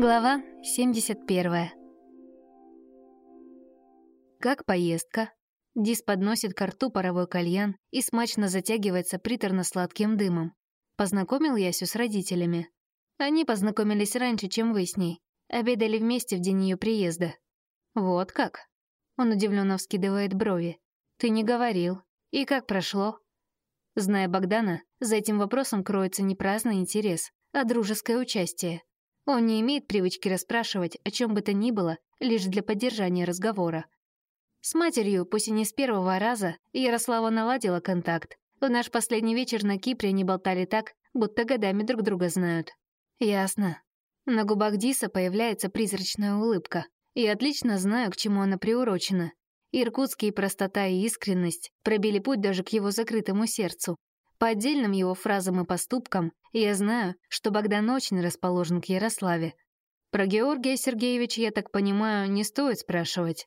Глава 71. Как поездка? Дис подносит к рту паровой кальян и смачно затягивается приторно-сладким дымом. Познакомил Ясю с родителями. Они познакомились раньше, чем вы с ней. Обедали вместе в день ее приезда. Вот как? Он удивленно вскидывает брови. Ты не говорил. И как прошло? Зная Богдана, за этим вопросом кроется не праздный интерес, а дружеское участие. Он не имеет привычки расспрашивать о чем бы то ни было, лишь для поддержания разговора. С матерью, пусть и не с первого раза, Ярослава наладила контакт. В наш последний вечер на Кипре они болтали так, будто годами друг друга знают. Ясно. На губах Диса появляется призрачная улыбка. Я отлично знаю, к чему она приурочена. Иркутские простота и искренность пробили путь даже к его закрытому сердцу. По отдельным его фразам и поступкам я знаю, что Богдан очень расположен к Ярославе. Про Георгия Сергеевича, я так понимаю, не стоит спрашивать.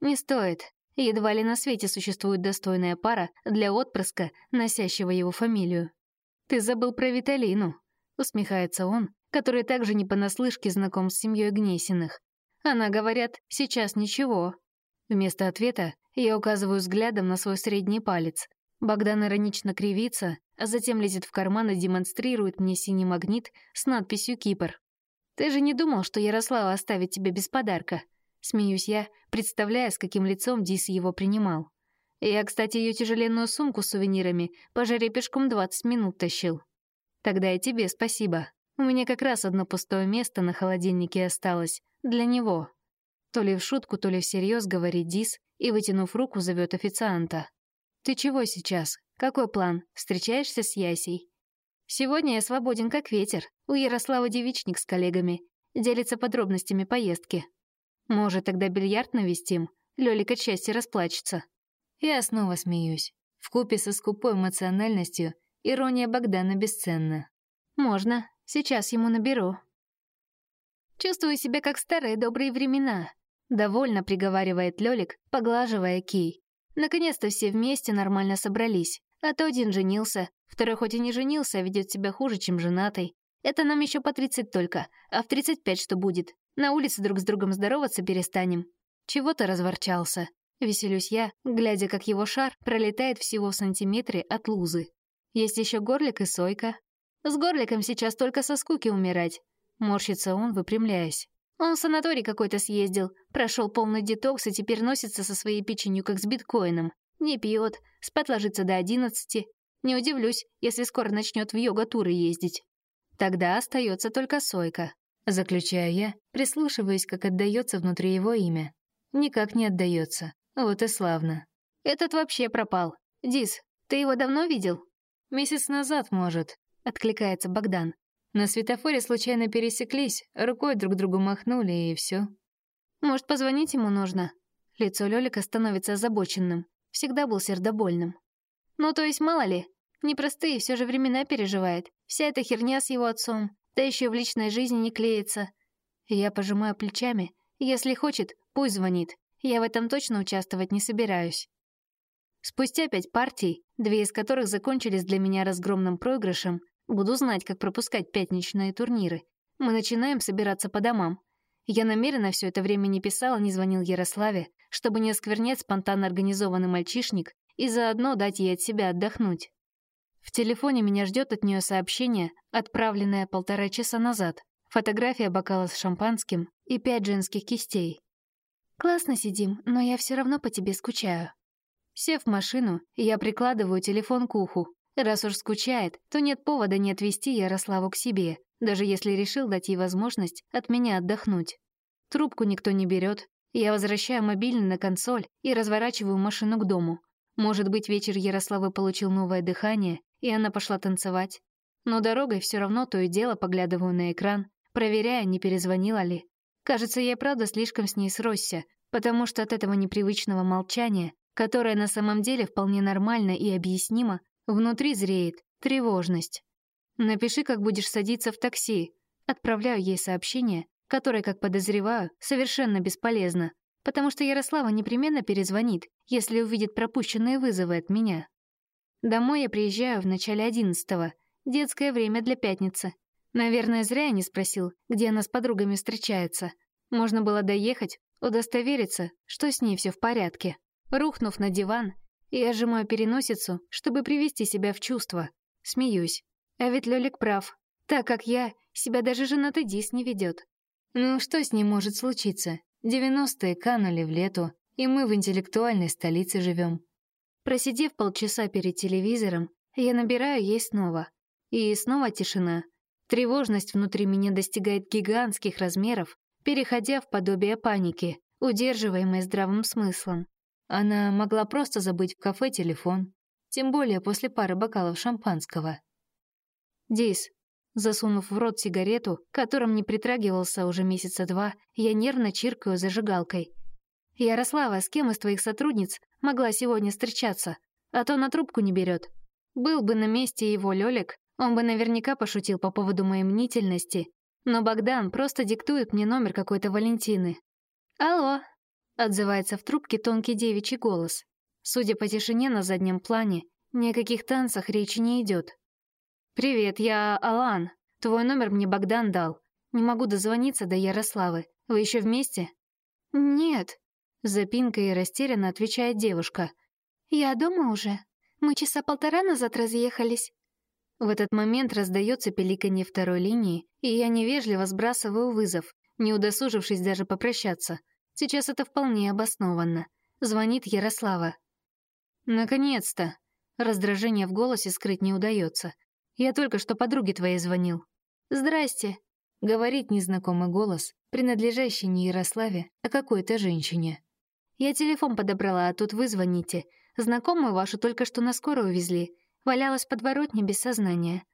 Не стоит. Едва ли на свете существует достойная пара для отпрыска, носящего его фамилию. «Ты забыл про Виталину», — усмехается он, который также не понаслышке знаком с семьей Гнесиных. Она, говорят, сейчас ничего. Вместо ответа я указываю взглядом на свой средний палец, Богдан иронично кривится, а затем лезет в карман и демонстрирует мне синий магнит с надписью «Кипр». «Ты же не думал, что Ярослава оставит тебя без подарка?» Смеюсь я, представляя, с каким лицом Дис его принимал. Я, кстати, ее тяжеленную сумку с сувенирами по жаре пешком 20 минут тащил. Тогда и тебе спасибо. У меня как раз одно пустое место на холодильнике осталось. Для него. То ли в шутку, то ли всерьез говорит Дис и, вытянув руку, зовет официанта. «Ты чего сейчас? Какой план? Встречаешься с Ясей?» «Сегодня я свободен как ветер. У Ярослава девичник с коллегами. Делится подробностями поездки. Может, тогда бильярд навестим? Лёлик от счастья расплачется». Я снова смеюсь. Вкупе со скупой эмоциональностью ирония Богдана бесценна. «Можно. Сейчас ему наберу». «Чувствую себя как старые добрые времена», — довольно приговаривает Лёлик, поглаживая кий. Наконец-то все вместе нормально собрались. А то один женился, второй хоть и не женился, а ведет себя хуже, чем женатый. Это нам еще по 30 только, а в 35 что будет? На улице друг с другом здороваться перестанем. Чего ты разворчался? Веселюсь я, глядя, как его шар пролетает всего в сантиметре от лузы. Есть еще горлик и сойка. С горликом сейчас только со скуки умирать. Морщится он, выпрямляясь. Он в санаторий какой-то съездил, прошел полный детокс и теперь носится со своей печенью, как с биткоином. Не пьет, спать ложится до одиннадцати. Не удивлюсь, если скоро начнет в йога-туры ездить. Тогда остается только Сойка. Заключаю я, прислушиваясь, как отдается внутри его имя. Никак не отдается. Вот и славно. Этот вообще пропал. Дис, ты его давно видел? Месяц назад, может, откликается Богдан. На светофоре случайно пересеклись, рукой друг другу махнули, и все. Может, позвонить ему нужно? Лицо Лёлика становится озабоченным. Всегда был сердобольным. Ну, то есть, мало ли, непростые все же времена переживает. Вся эта херня с его отцом, да еще в личной жизни не клеится. Я пожимаю плечами. Если хочет, пусть звонит. Я в этом точно участвовать не собираюсь. Спустя пять партий, две из которых закончились для меня разгромным проигрышем, Буду знать, как пропускать пятничные турниры. Мы начинаем собираться по домам. Я намеренно все это время не писала, не звонил Ярославе, чтобы не осквернять спонтанно организованный мальчишник и заодно дать ей от себя отдохнуть. В телефоне меня ждет от нее сообщение, отправленное полтора часа назад. Фотография бокала с шампанским и пять женских кистей. «Классно сидим, но я все равно по тебе скучаю». Сев в машину, я прикладываю телефон к уху, Раз уж скучает, то нет повода не отвезти Ярославу к себе, даже если решил дать ей возможность от меня отдохнуть. Трубку никто не берет. Я возвращаю мобильный на консоль и разворачиваю машину к дому. Может быть, вечер Ярославы получил новое дыхание, и она пошла танцевать. Но дорогой все равно то и дело поглядываю на экран, проверяя, не перезвонила ли. Кажется, я правда слишком с ней сросся, потому что от этого непривычного молчания, которое на самом деле вполне нормально и объяснимо, Внутри зреет тревожность. Напиши, как будешь садиться в такси. Отправляю ей сообщение, которое, как подозреваю, совершенно бесполезно, потому что Ярослава непременно перезвонит, если увидит пропущенные вызовы от меня. Домой я приезжаю в начале одиннадцатого. Детское время для пятницы. Наверное, зря я не спросил, где она с подругами встречается. Можно было доехать, удостовериться, что с ней все в порядке. Рухнув на диван, я сжимаю переносицу, чтобы привести себя в чувство. Смеюсь. А ведь Лёлик прав, так как я, себя даже женатый Дис не ведет. Ну, что с ним может случиться? Девяностые канули в лету, и мы в интеллектуальной столице живем. Просидев полчаса перед телевизором, я набираю ей снова. И снова тишина. Тревожность внутри меня достигает гигантских размеров, переходя в подобие паники, удерживаемой здравым смыслом. Она могла просто забыть в кафе телефон, тем более после пары бокалов шампанского. «Дис», засунув в рот сигарету, которым не притрагивался уже месяца два, я нервно чиркаю зажигалкой. «Ярослава, с кем из твоих сотрудниц могла сегодня встречаться? А то на трубку не берет. Был бы на месте его Лёлик, он бы наверняка пошутил по поводу моей мнительности, но Богдан просто диктует мне номер какой-то Валентины. «Алло», — отзывается в трубке тонкий девичий голос. Судя по тишине на заднем плане, ни о каких танцах речи не идет. «Привет, я Алан. Твой номер мне Богдан дал. Не могу дозвониться до Ярославы. Вы еще вместе?» «Нет», — запинкой и растерянно отвечает девушка. «Я дома уже. Мы часа полтора назад разъехались». В этот момент раздается пеликанье второй линии, и я невежливо сбрасываю вызов, не удосужившись даже попрощаться. Сейчас это вполне обоснованно. Звонит Ярослава. «Наконец-то!» Раздражение в голосе скрыть не удается. «Я только что подруге твоей звонил». «Здрасте!» — говорит незнакомый голос, принадлежащий не Ярославе, а какой-то женщине. «Я телефон подобрала, а тут вы звоните. Знакомую вашу только что на скорую увезли. Валялась подворотне без сознания.